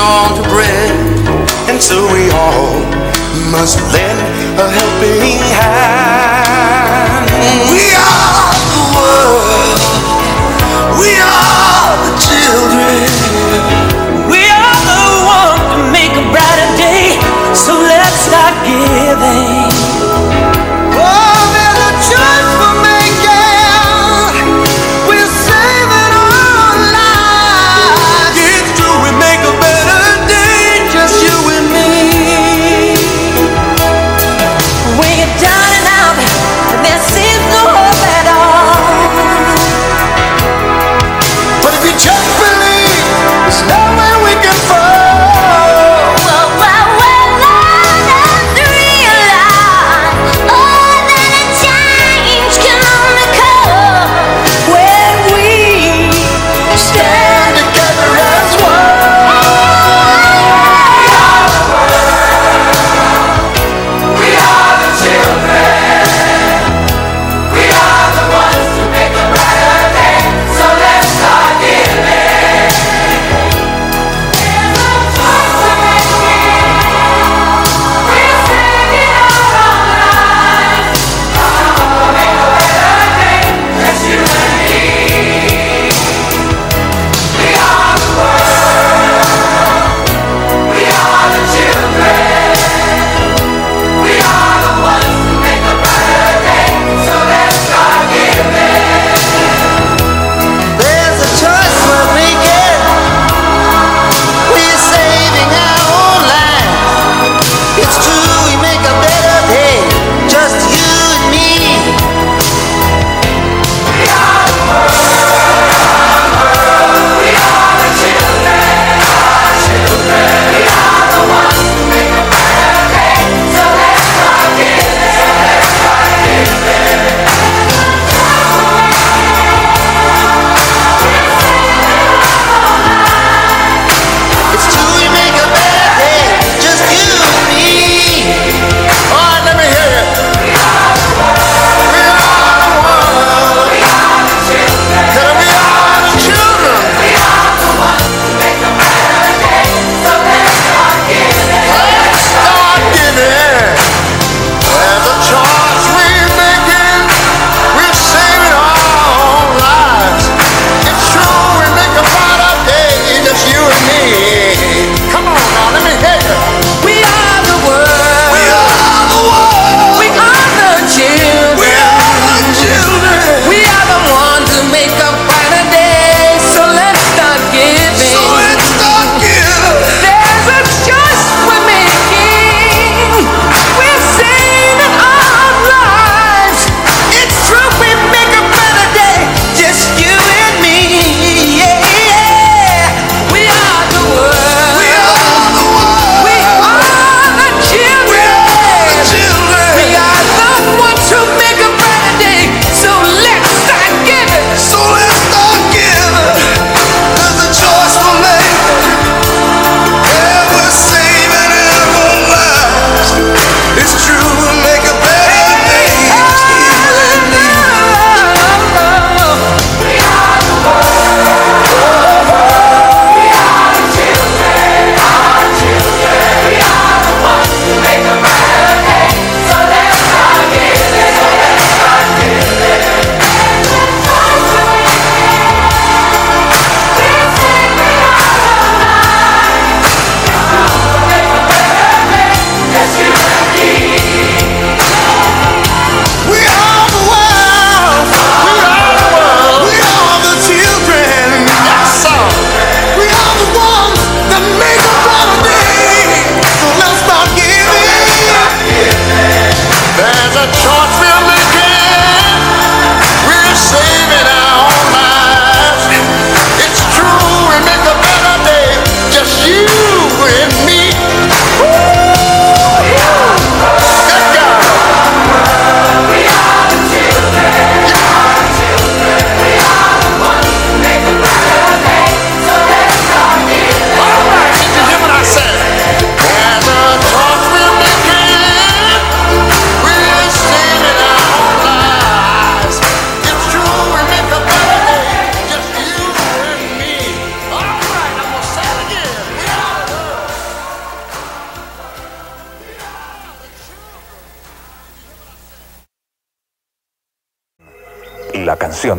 on to bread, and so we all must lend a helping hand. We are the world, we are the children.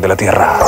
De la Tierra.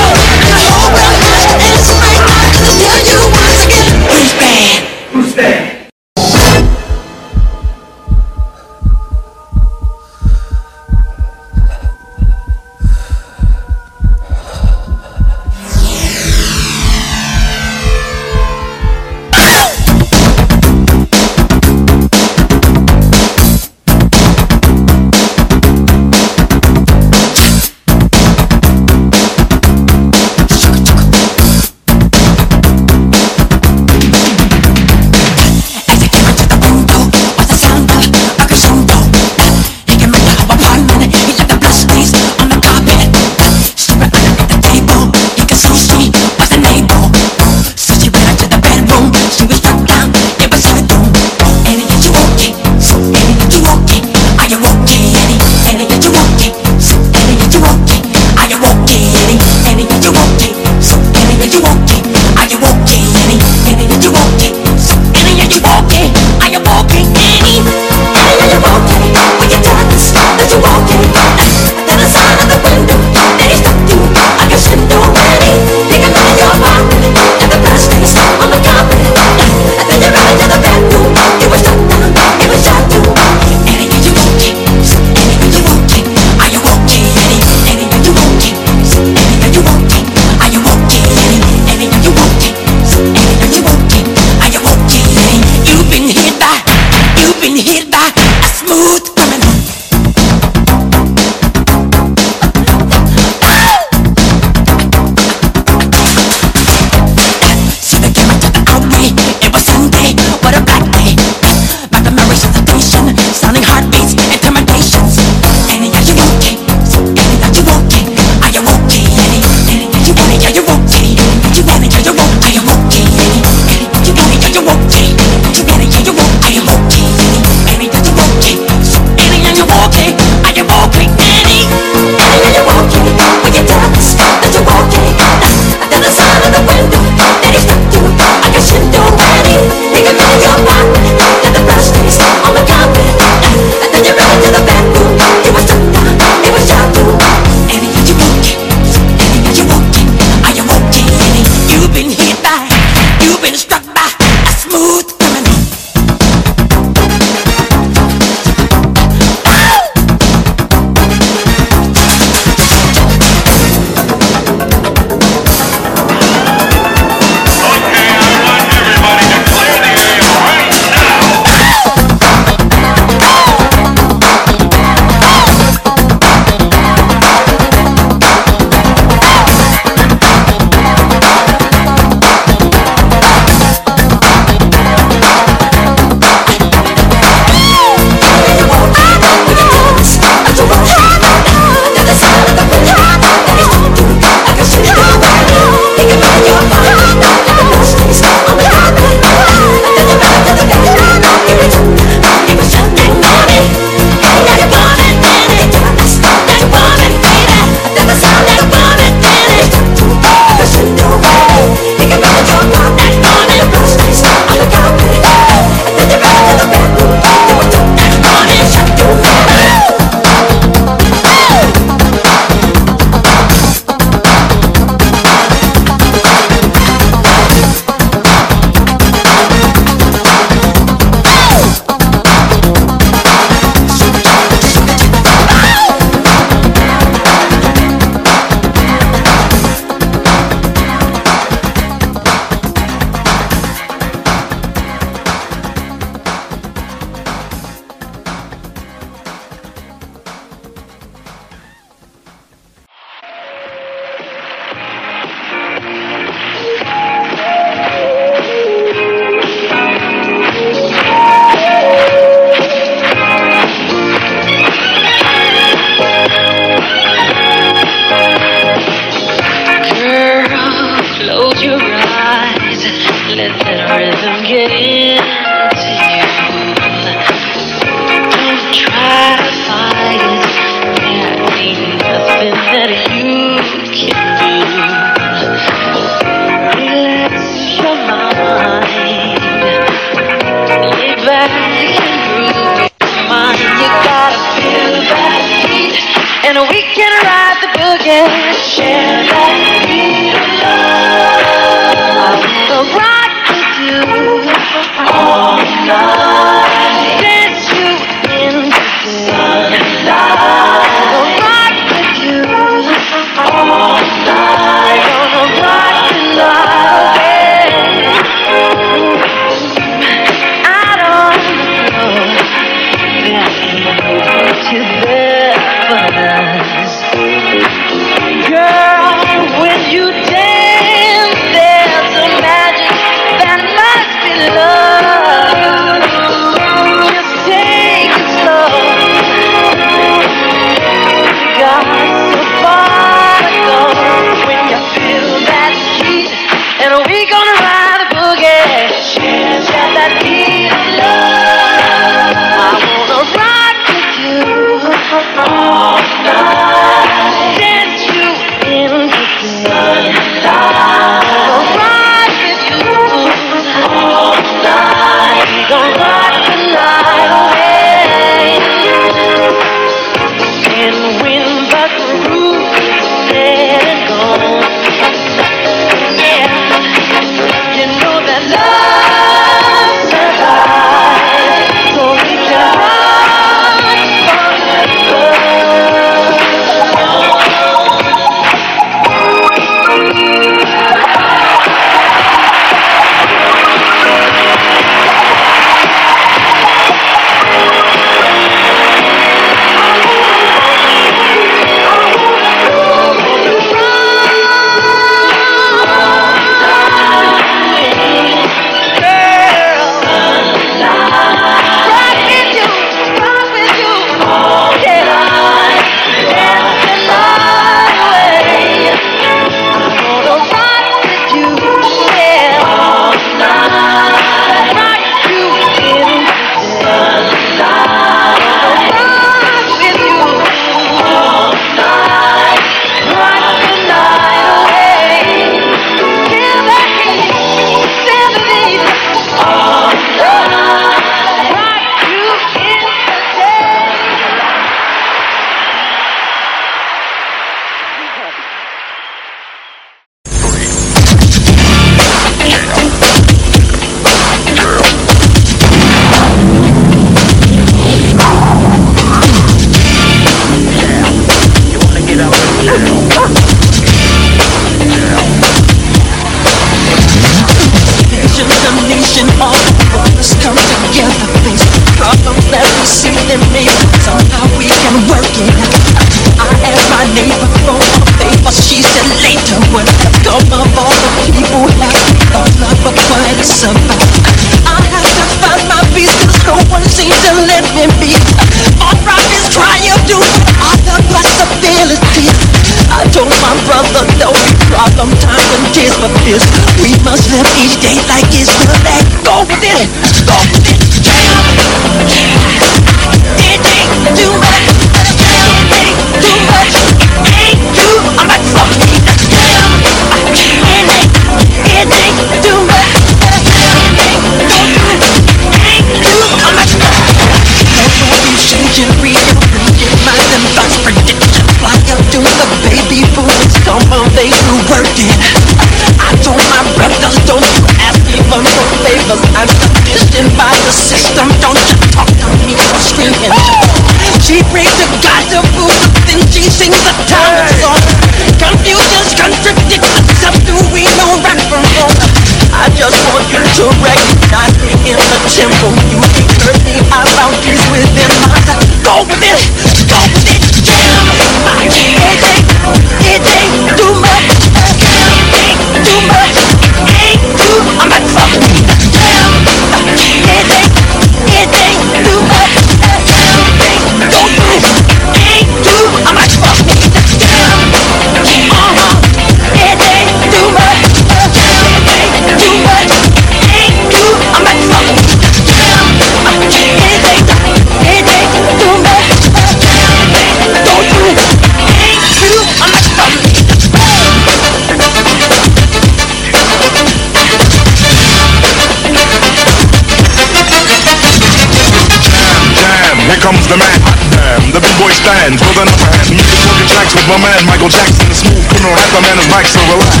With my man Michael Jackson. The smooth criminal the man is Mike, so relax.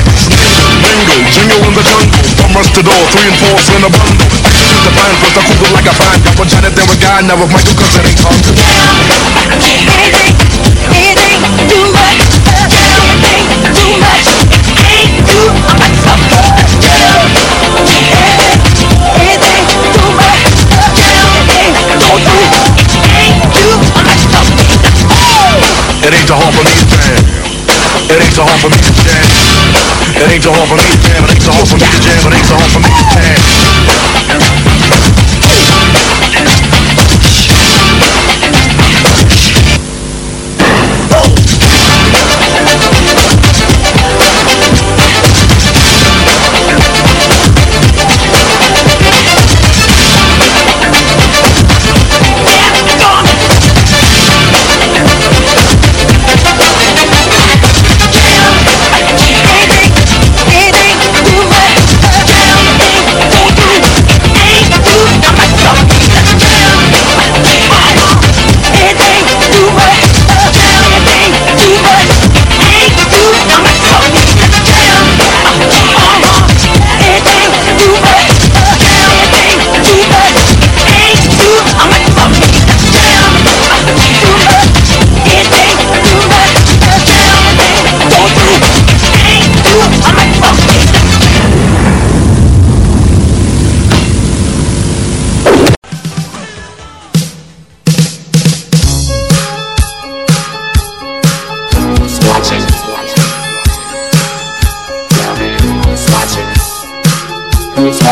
Mingle, jingle in the jungle. From rush to door, three and four in a bundle. Execute the plan, first I Google like a fan. Got Janet, then we guy, now with Michael, cause it ain't hard to It ain't too hard for me to jam. It ain't too hard for me to jam. It ain't too hard for me to jam. It ain't too hard for me to jam. It ain't too hard for me to jam.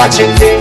Watching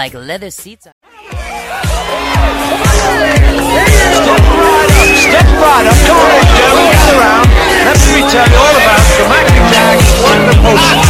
like leather seats. Step right up, step right up. Come on, Joe, get around. Let me tell you all about the Mac Attack Wonder Potion.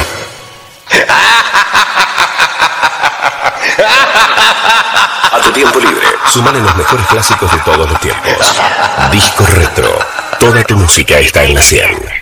A tu tiempo libre. Sumale los mejores clásicos de todos los tiempos. Disco Retro. Toda tu música está en la 100.